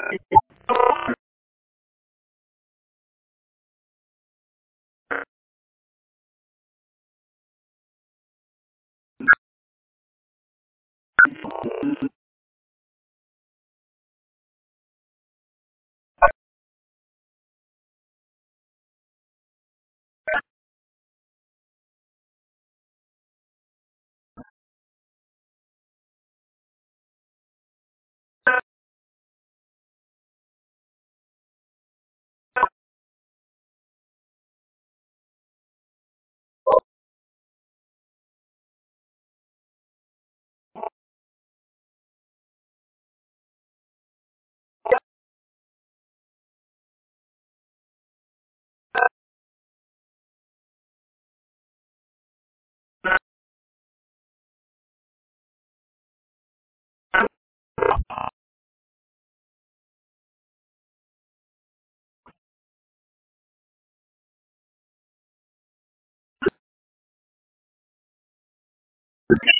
Okay. Okay.